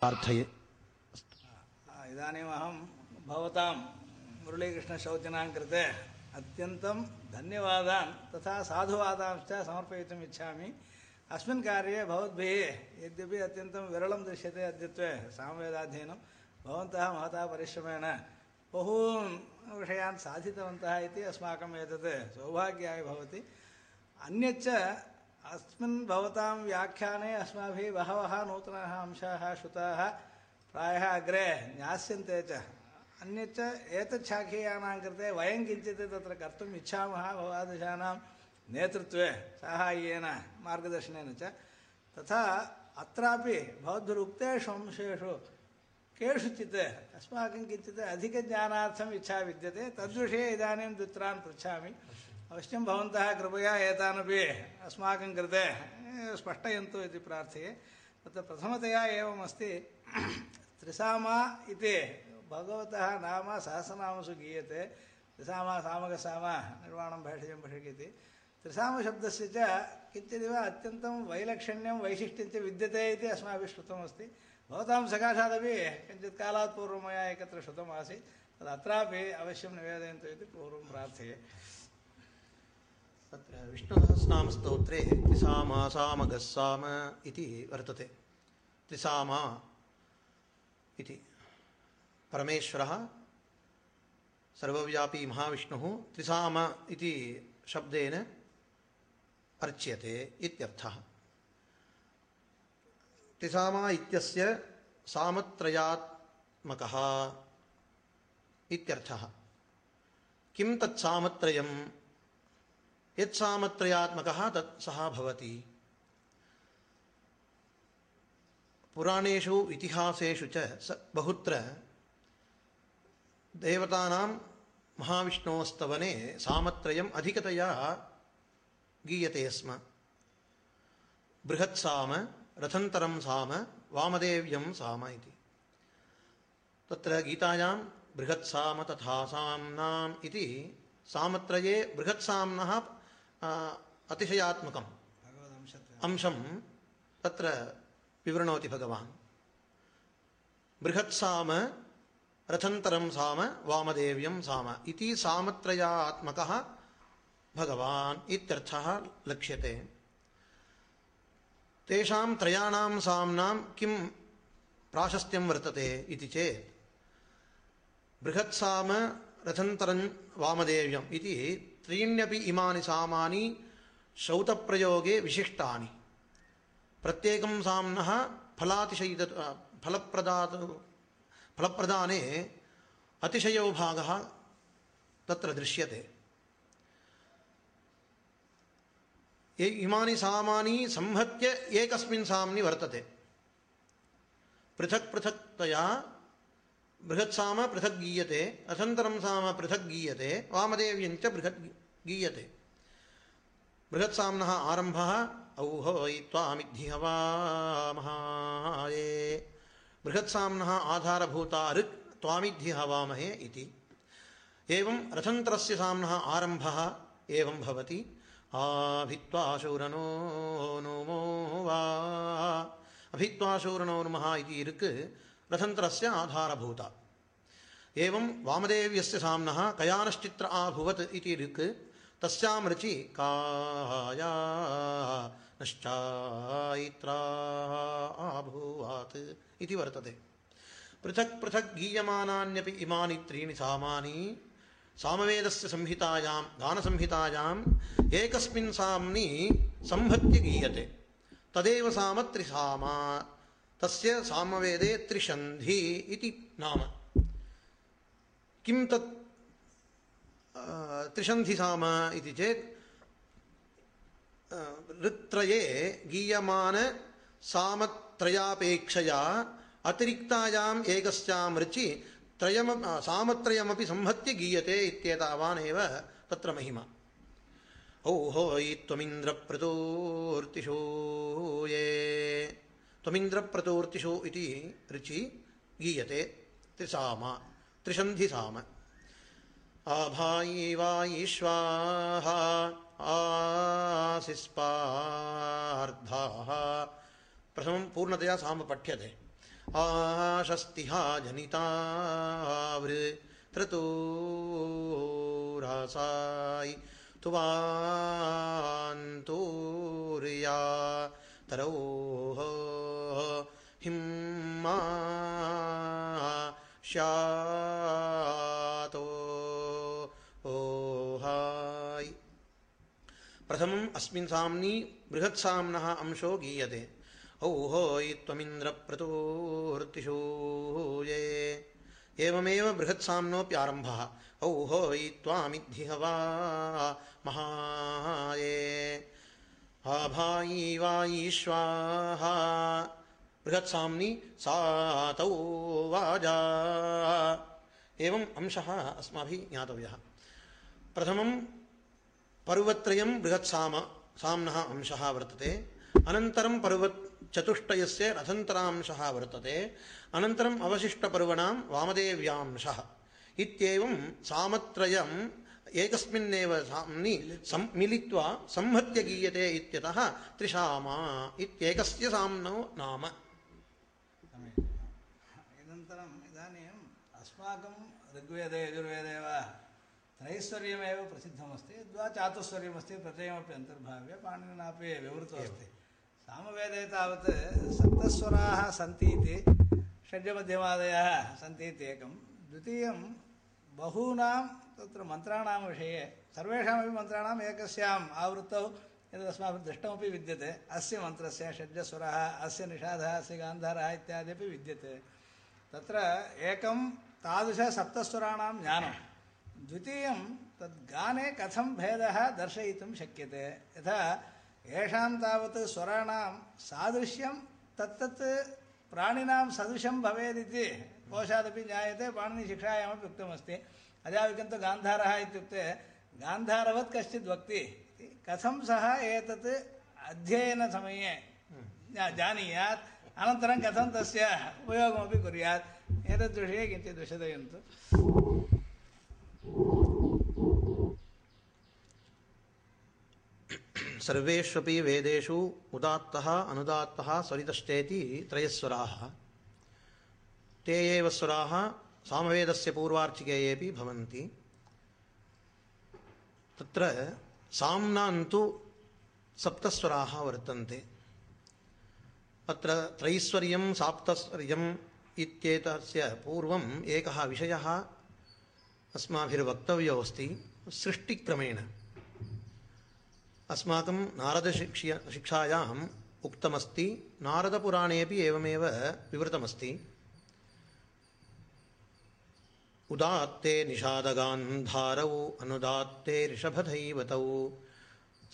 प्रार्थये इदानीम् अहं भवतां मुरलीकृष्णशौचनां कृते अत्यन्तं धन्यवादान् तथा साधुवादांश्च समर्पयितुम् इच्छामि। अस्मिन् कार्ये भवद्भिः यद्यपि अत्यन्तं विरलं दृश्यते अद्यत्वे सामवेदाध्ययनं, भवन्तः महता परिश्रमेण बहून् विषयान् साधितवन्तः इति अस्माकम् एतत् सौभाग्याय भवति। अन्यच्च अस्मिन् भवतां व्याख्याने अस्माभिः बहवः नूतनाः अंशाः श्रुताः, प्रायः अग्रे ज्ञास्यन्ते च। अन्यच्च एतच्छाखीयानां कृते वयं किञ्चित् तत्र कर्तुम् इच्छामः भवादशानां नेतृत्वे, साहाय्येन, मार्गदर्शनेन च। तथा अत्रापि भवद्भिरुक्तेषु अंशेषु केषुचित् अस्माकं किञ्चित् अधिकज्ञानार्थम् इच्छा विद्यते, तद्विषये इदानीं द्वित्रान् पृच्छामि। अवश्यं भवन्तः कृपया एतानपि अस्माकं कृते स्पष्टयन्तु इति प्रार्थये। तत्र प्रथमतया एवमस्ति, त्रिसामा इति भगवतः नाम सहस्रनामसु गीयते। त्रिसामा सामगसामा निर्वाणं भैषजं भषक् इति त्रिसामशब्दस्य च किञ्चिदिव अत्यन्तं वैलक्षण्यं, वैशिष्ट्यं विद्यते इति अस्माभिः श्रुतमस्ति। भवतां सकाशादपि किञ्चित् कालात् पूर्वं मया एकत्र श्रुतमासीत्। तदत्रापि अवश्यं निवेदयन्तु इति पूर्वं प्रार्थये। तत्र विष्णुसहस्रनामस्तोत्रे त्रिसामा सामगस्साम इति वर्तते। त्रिसामा इति। परमेश्वरः, सर्वव्यापी महाविष्णुः त्रिसाम इति शब्देन अर्च्यते इत्यर्थः। त्रिसामा इत्यस्य सामत्रयात्मकः इत्यर्थः। किं तत्सामत्रयं यत्सामत्रयात्मकः तत् सः भवति। पुराणेषु, इतिहासेषु च बहुत्र देवतानां महाविष्णोस्तवने सामत्रयम् अधिकतया गीयते स्म। बृहत्साम रथन्तरं साम, वामदेव्यं साम इति। तत्र गीतायां बृहत्साम तथा साम्नाम् इति सामत्रये बृहत्साम्नः अतिशयात्मकम् भगवदंशत्वे अंशं तत्र विवृणोति भगवान् बृहत्साम रथन्तरं साम वामदेव्यं साम इति सामत्रयात्मकः भगवान् इत्यर्थः लक्ष्यते तेषां त्रयाणां साम्नां किं प्राशस्त्यं वर्तते इति चेत् बृहत्साम रथन्तरं वामदेव्यम् इति त्रीण्यपि इमानि सामानि श्रौतप्रयोगे विशिष्टानि प्रत्येकं साम्नः फलातिशयित फलप्रदात फलप्रदाने अतिशयो भागः तत्र दृश्यते ये इमानि सामानि संहत्य एकस्मिन् साम्नि वर्तते पृथक् पृथक्तया बृहत्साम पृथक् गीयते अथन्तरं साम पृथक् गीयते, वामदेव्यञ्च बृहत् गीयते। बृहत्साम्नः आरम्भः औहोयि त्वामिद्धि हवामहाये बृहत्साम्नः आधारभूता ऋक् त्वामिद्धि हवामहे इति। एवं रथन्तरस्य साम्नः आरम्भः एवं भवति। आभित्वा शूरनो नुमो वा। अभित्वा शूरनो नुमः इति ऋक् रथन्तरस्य आधारभूता। एवं वामदेव्यस्य साम्नः कयानश्चित्र आभुवत् इति ऋक् तस्यां ऋचि काया इति वर्तते। पृथक् पृथक् गीयमानान्यपि इमानि त्रीणि सामानि, सामवेदस्य संहितायां गानसंहितायाम् एकस्मिन् साम्नि संहत्य गीयते। तदेव साम त्रिसामा तस्य सामवेदे त्रिषन्धि इति नाम। किं तत् त्रिषन्धिसाम इति चेत् ऋत्त्रये गीयमानसामत्रयापेक्षया अतिरिक्तायाम् एकस्यां ऋचि त्रयम सामत्रयमपि संहत्य गीयते इत्येतावानेव तत्र महिमा। औहोयि त्वमिन्द्रप्रतोर्तिषो ये त्वमिन्द्रप्रतोर्तिषो इति ऋचि गीयते त्रिसामा त्रिषन्धिसाम आभायि वायीश्वाहा आसिस्पार्धाः। प्रथमं पूर्णतया साम पठ्यते। आशस्तिहा जनितावृतृतोरासाय तुवान्तूर्या तरोः श्यातो ओहाय प्रथमम् अस्मिन् साम्नि बृहत्साम्नः अंशो गीयते। औहोयि त्वमिन्द्रप्रतोर्तिशूये एवमेव बृहत्साम्नोऽप्यारम्भः औहोयि त्वामिद्धि हवा महाये। आभायी वायी स्वाहा। बृहत्साम्नि सातौ वाजा। एवम् अंशः अस्माभिः ज्ञातव्यः। प्रथमं पर्वत्रयं बृहत्साम, साम्नः अंशः वर्तते। अनन्तरं पर्वत् चतुष्टयस्य रथन्तरांशः वर्तते। अनन्तरम् अवशिष्टपर्वणां वामदेव्यांशः। इत्येवं सामत्रयम् एकस्मिन्नेव साम्नि सं, मिलित्वा संहत्य गीयते इत्यतः त्रिशामा इत्येकस्य साम्नौ नाम। इदन्तरम् इदानीम् अस्माकं ऋग्वेदे यजुर्वेदे वा त्रैश्वर्यमेव प्रसिद्धमस्ति यद्वा चातुस्वर्यमस्ति प्रत्ययमपि अन्तर्भाव्य पाणिनिनापि विवृतमस्ति। सामवेदे तावत् सप्तस्वराः सन्ति इति षड्जमध्यमादयः सन्ति इति एकं। द्वितीयं बहूनां तत्र मन्त्राणां विषये सर्वेषामपि मन्त्राणाम् एकस्याम् आवृत्तौ यदस्माभिः दृष्टमपि विद्यते। अस्य मन्त्रस्य षड्जस्वरः अस्य निषादः अस्य गान्धारः इत्यादि विद्यते। तत्र एकं तादृशसप्तस्वराणां ज्ञानं। द्वितीयं तद्गाने कथं भेदः दर्शयितुं शक्यते। यथा, येषां तावत् स्वराणां सादृश्यं, तत्तत् प्राणिनां सदृशं भवेदिति कोशादपि ज्ञायते, पाणिनिशिक्षायामपि उक्तमस्ति। अजाविकं गान्धारः इत्युक्ते, गान्धारवत् कश्चित् वक्ति। कथं सः एतत् अध्ययनसमये जानीयात्? अनन्तरं कथं तस्य उपयोगमपि कुर्यात्। एतद्विषये किञ्चित् विशदयन्तु सर्वेष्वपि वेदेषु उदात्तः, अनुदात्तः स्वरितश्चेति त्रयस्वराः। ते एव स्वराः सामवेदस्य पूर्वार्चिकेयेपि भवन्ति। तत्र साम्नान्तु सप्तस्वराः वर्तन्ते। अत्र त्रैस्वर्यं साप्तस्वर्यम् इत्येतस्य पूर्वम् एकः विषयः अस्माभिर्वक्तव्योऽस्ति, सृष्टिक्रमेण। अस्माकं नारदशिक्ष्य, शिक्षायाम् उक्तमस्ति, नारदपुराणेऽपि एवमेव विवृतमस्ति। उदात्ते निषादगान्धारौ, अनुदात्ते ऋषभधैवतौ।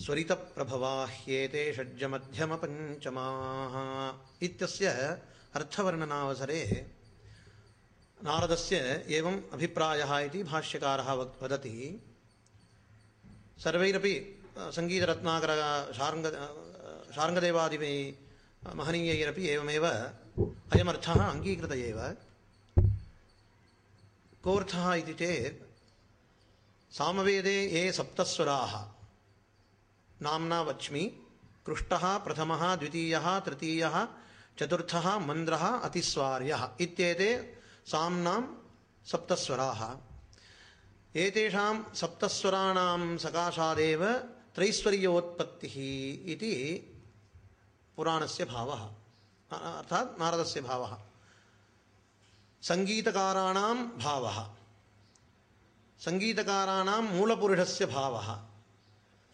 स्वरितप्रभवाह्येते षड्जमध्यमपञ्चमाः इत्यस्य अर्थवर्णनावसरे नारदस्य एवम् अभिप्रायः इति भाष्यकारः वक्, वदति। सर्वैरपि सङ्गीतरत्नाकर शार्ङ्ग शार्ङ्गदेवादिभिः महनीयैरपि एवमेव अयमर्थः अङ्गीकृत एव। कोऽर्थः इति चेत्, सामवेदे ये सप्तस्वराः नाम्ना वच्मि, कृष्टः प्रथमः, द्वितीयः, तृतीयः, चतुर्थः, मन्द्रः, अतिस्वार्यः इत्येते साम्नां सप्तस्वराः। एतेषां सप्तस्वराणां सकाशादेव त्रैश्वर्योत्पत्तिः इति पुराणस्य भावः। अर्थात् नारदस्य भावः। सङ्गीतकाराणां भावः। सङ्गीतकाराणां मूलपुरुषस्य भावः।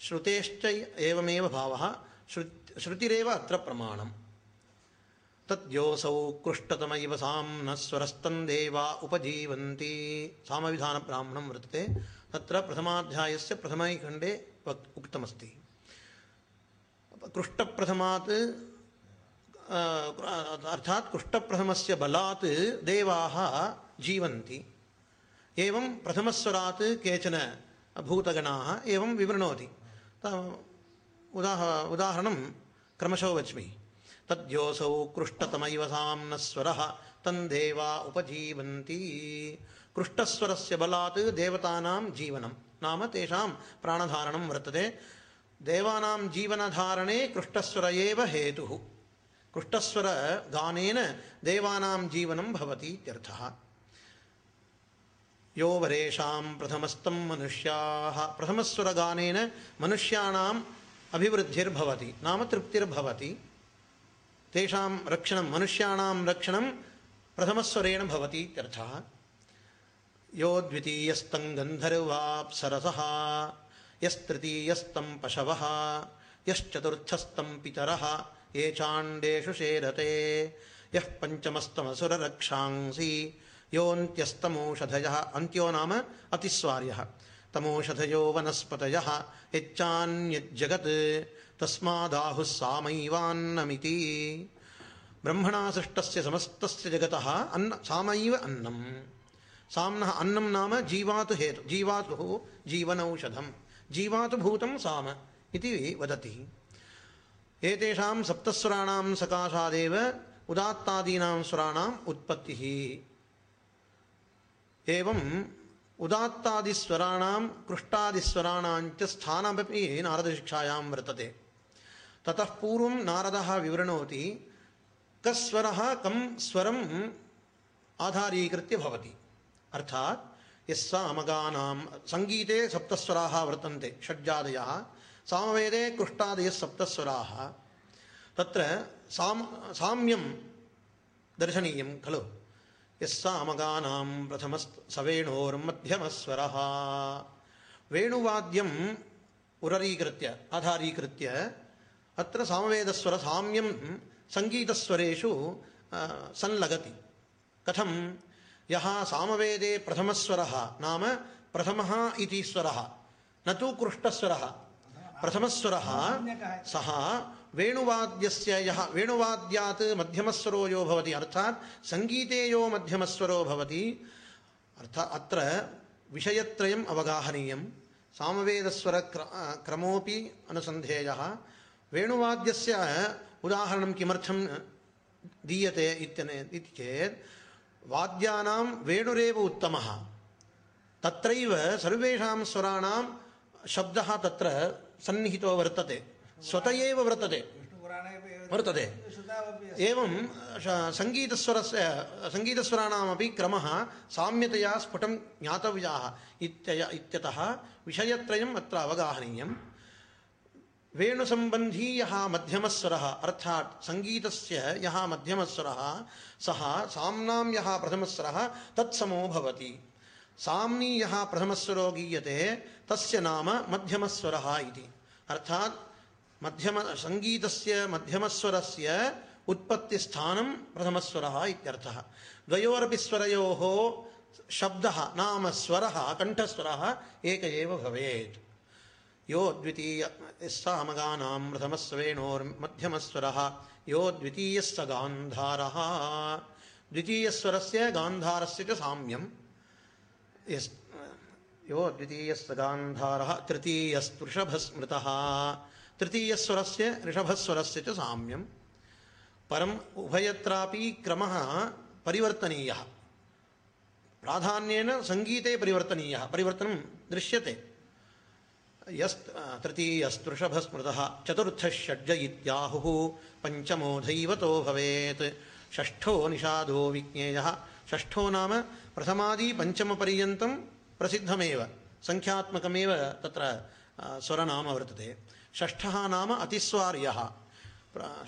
श्रुतेश्च एवमेव भावः श्रु श्रुतिरेव अत्र प्रमाणम्। तद्योऽसौ कृष्टतम इव साम्नस्वरस्तन्देवा उपजीवन्ति। सामविधानब्राह्मणं वर्तते। तत्र प्रथमाध्यायस्य प्रथमे खण्डे वक्, उक्तमस्ति। कृष्टप्रथमात् अर्थात् कृष्टप्रथमस्य बलात् देवाः जीवन्ति। एवं प्रथमस्वरात् केचन भूतगणाः एवं विवृणोति। त- उदाह उदाहरणं क्रमशः वच्मि तद्योऽसौ कृष्टतम इव साम्नस्वरः तन्देवा उपजीवन्ति कृष्टस्वरस्य बलात् देवतानां जीवनं नाम तेषां प्राणधारणं वर्तते देवानां जीवनधारणे कृष्टस्वर एव हेतुः कृष्टस्वरगानेन देवानां जीवनं भवति इत्यर्थः यो वरेषां प्रथमस्तं मनुष्याः। प्रथमस्वरगानेन मनुष्याणाम् अभिवृद्धिर्भवति, नाम तृप्तिर्भवति। तेषां रक्षणं, मनुष्याणां रक्षणं प्रथमस्वरेण भवति इत्यर्थः। यो द्वितीयस्तं गन्धर्वाप्सरसः, यस्तृतीयस्तं पशवः, यश्चतुर्थस्तं पितरः, ये चाण्डेषु शेरते। यः पञ्चमस्तमसुररक्षांसि योऽन्त्यस्तमोषधयः, अन्त्यो नाम अतिस्वार्यः। तमोषधयो वनस्पतयः, यच्चान्यज्जगत्, तस्मादाहुः सामैवान्नमिति। ब्रह्मणा सृष्टस्य समस्तस्य जगतः अन्न, सामैव अन्नम्। साम्नः अन्नं नाम जीवातु हेतु, जीवातुः जीवनौषधं जीवातु भूतं साम इति वदति। एतेषां सप्तस्वराणां सकाशादेव, उदात्तादीनां स्वराणाम् उत्पत्तिः। एवम् उदात्तादिस्वराणां कृष्टादिस्वराणाञ्च स्थानमपि नारदशिक्षायां वर्तते। ततः पूर्वं नारदः विवृणोति, कस्वरः कं स्वरम् आधारीकृत्य भवति। अर्थात् यस्सामगानां सङ्गीते सप्तस्वराः वर्तन्ते, षड्जादयः। सामवेदे कृष्टादयः सप्तस्वराः। तत्र साम, साम्यं दर्शनीयं खलु। यस्सामगानां प्रथमस् सवेणोर्मध्यमस्वरः। वेणुवाद्यम् उररीकृत्य आधारीकृत्य अत्र सामवेदस्वरसाम्यं सङ्गीतस्वरेषु संलगति। कथं यः सामवेदे प्रथमस्वरः नाम प्रथमः इति स्वरः। न तु कृष्टस्वरः। प्रथमस्वरः सः वेणुवाद्यस्य यः वेणुवाद्यात् मध्यमस्वरो यो भवति, अर्थात् सङ्गीते यो मध्यमस्वरो भवति अर्थात् अत्र विषयत्रयम् अवगाहनीयं सामवेदस्वर क्रमोऽपि अनुसन्धेयः। वेणुवाद्यस्य उदाहरणं किमर्थं दीयते इत्यने, इति चेत्, वाद्यानां वेणुरेव उत्तमः। तत्रैव सर्वेषां स्वराणां शब्दः तत्र सन्निहितो वर्तते। स्वत एव वर्तते। वर्तते। एवं सङ्गीतस्वरस्य सङ्गीतस्वराणामपि क्रमः साम्यतया स्फुटं ज्ञातव्याः। इत्यय, इत्यतः विषयत्रयम् अत्र अवगाहनीयम्। वेणुसम्बन्धी यः मध्यमस्वरः, अर्थात् सङ्गीतस्य यः मध्यमस्वरः, सः साम्नां यः प्रथमस्वरः, तत्समो भवति। साम्नी यः प्रथमस्वरो गीयते, तस्य नाम मध्यमस्वरः इति। अर्थात् मध्यम सङ्गीतस्य मध्यमस्वरस्य उत्पत्तिस्थानं प्रथमस्वरः इत्यर्थः। द्वयोरपि स्वरयोः शब्दः नाम स्वरः कण्ठस्वरः एक एव भवेत्। यो द्वितीय सामगानां प्रथमस्वेणोर्मध्यमस्वरः यो द्वितीयस्य गान्धारः। द्वितीयस्वरस्य गान्धारस्य च साम्यं यो द्वितीयस्य गान्धारः तृतीयस्तृषभस्मृतः तृतीयस्वरस्य, ऋषभस्वरस्य च साम्यं परम् उभयत्रापि क्रमः परिवर्तनीयः। प्राधान्येन सङ्गीते परिवर्तनीयः। परिवर्तनं दृश्यते। यस् तृतीयस्तृषभस्मृतः, चतुर्थषड्ज इत्याहुः, पञ्चमो दैवतो भवेत्। षष्ठो निषादो विज्ञेयः। षष्ठो नाम प्रथमादिपञ्चमपर्यन्तं प्रसिद्धमेव। सङ्ख्यात्मकमेव तत्र स्वरनाम वर्तते। षष्ठः नाम अतिस्वार्यः।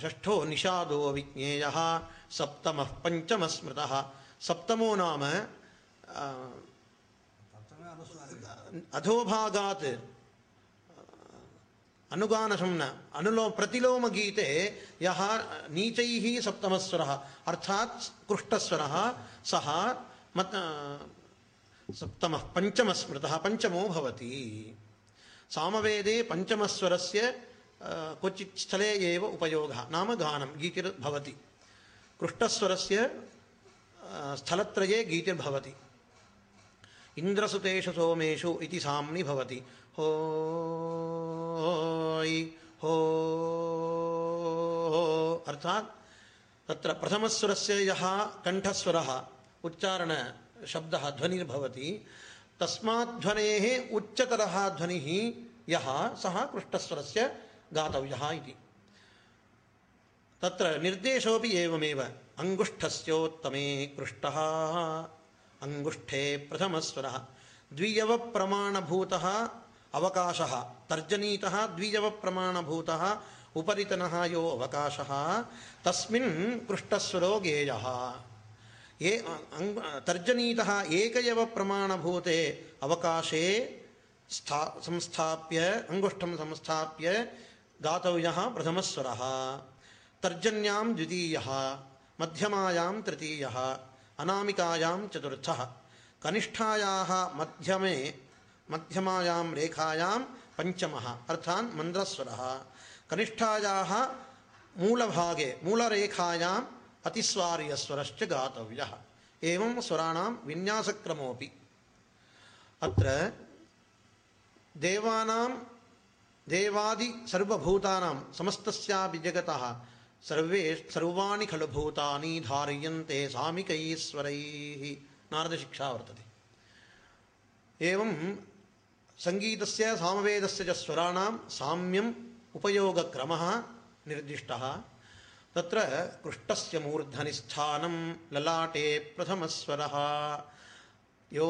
षष्ठो निषादो विज्ञेयः सप्तमः पञ्चमस्मृतः। सप्तमो नाम अधोभागात् अनुगानशं न, अनुलो, प्रतिलोमगीते यः नीचैः सप्तमस्वरः, अर्थात् कृष्टस्वरः, सः मत्, सप्तमः पञ्चमस्मृतः, पञ्चमो भवति। सामवेदे पञ्चमस्वरस्य क्वचित् स्थले एव उपयोगः। नाम गानं गीतिर्भवति। कृष्टस्वरस्य स्थलत्रये गीतिर्भवति। इन्द्रसुतेषु सोमेषु इति साम्नि भवति। होय्, हो, अर्थात् तत्र प्रथमस्वरस्य यः कण्ठस्वरः उच्चारणशब्दः ध्वनिर्भवति। तस्मात् ध्वनेः उच्चतरः ध्वनिः यः सः कृष्णस्वरस्य गातव्यः इति। तत्र निर्देशोऽपि एवमेव अङ्गुष्ठस्योत्तमे कृष्टः अङ्गुष्ठे प्रथमस्वरः, द्वियवप्रमाणभूतः अवकाशः, तर्जनीतः द्वियवप्रमाणभूतः उपरितनः यो अवकाशः, तस्मिन् कृष्टस्वरो गेयः ये अङ्ग तर्जनीतः एक एव प्रमाणभूते अवकाशे स्था, संस्थाप्य अङ्गुष्ठं संस्थाप्य गातव्यः प्रथमस्वरः तर्जन्यां द्वितीयः, मध्यमायां तृतीयः, अनामिकायां चतुर्थः। कनिष्ठायाः मध्यमे, मध्यमायां रेखायां पञ्चमः अर्थात् मन्द्रस्वरः। कनिष्ठायाः मूलभागे मूलरेखायाम् अतिस्वार्यस्वरश्च गातव्यः। एवं स्वराणां विन्यासक्रमोऽपि। अत्र देवानां देवादि सर्वभूतानां समस्तस्यापि जगतः सर्वे सर्वाणि खलु भूतानि धार्यन्ते सामिकैश्वरैः। नारदशिक्षा वर्तते। एवं सङ्गीतस्य सामवेदस्य च स्वराणां साम्यम् उपयोगक्रमः निर्दिष्टः तत्र कृष्टस्य मूर्धनि स्थानं ललाटे प्रथमस्वरः। यो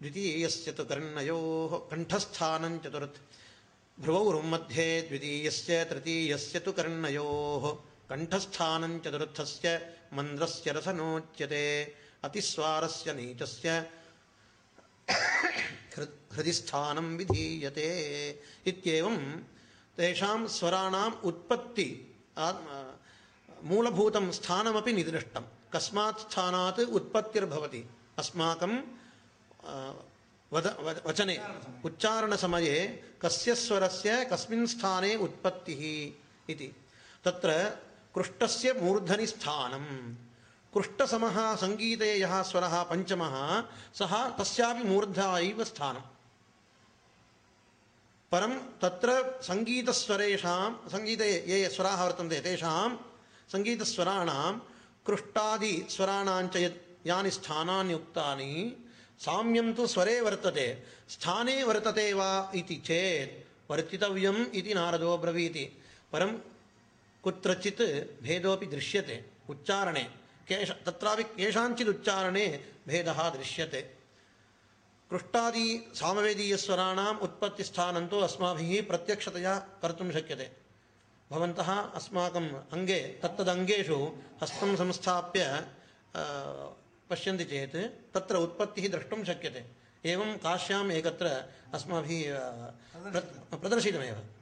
द्वितीयस्य तु कर्णयोः कण्ठस्थानं चतुर्थ भ्रुवौर्मध्ये द्वितीयस्य, तृतीयस्य तु कर्णयोः कण्ठस्थानं चतुर्थस्य मन्द्रस्य रसनोच्यते अतिस्वारस्य नीचस्य हृदि स्थानं विधीयते। इत्येवं तेषां स्वराणाम् उत्पत्ति मूलभूतं स्थानमपि निर्दिष्टं कस्मात् स्थानात् उत्पत्तिर्भवति। अस्माकं वचने, उच्चारणसमये कस्य स्वरस्य कस्मिन् स्थाने उत्पत्तिः इति। तत्र कृष्टस्य मूर्धनि स्थानं। कृष्टसमः सङ्गीते यः स्वरः, पञ्चमः, सः तस्यापि मूर्धा एव स्थानम्। परं तत्र सङ्गीतस्वरेषां सङ्गीते ये स्वराः वर्तन्ते तेषां सङ्गीतस्वराणां कृष्टादिस्वराणाञ्च यत् यानि स्थानानि उक्तानि साम्यं तु स्वरे वर्तते। स्थाने वर्तते वा इति चेत् वर्तितव्यम् इति नारदो ब्रवीति। परं कुत्रचित् भेदोऽपि दृश्यते उच्चारणे। तत्रापि केषाञ्चित् उच्चारणे भेदः दृश्यते कृष्टादि सामवेदीयस्वराणाम् उत्पत्तिस्थानं तु अस्माभिः प्रत्यक्षतया कर्तुं शक्यते। भवन्तः अस्माकम् अङ्गे, तत्तदङ्गेषु हस्तं संस्थाप्य पश्य पश्यन्ति चेत् तत्र उत्पत्तिः द्रष्टुं शक्यते। एवं काश्याम् एकत्र अस्माभिः प्र- प्रदर्शितमेव।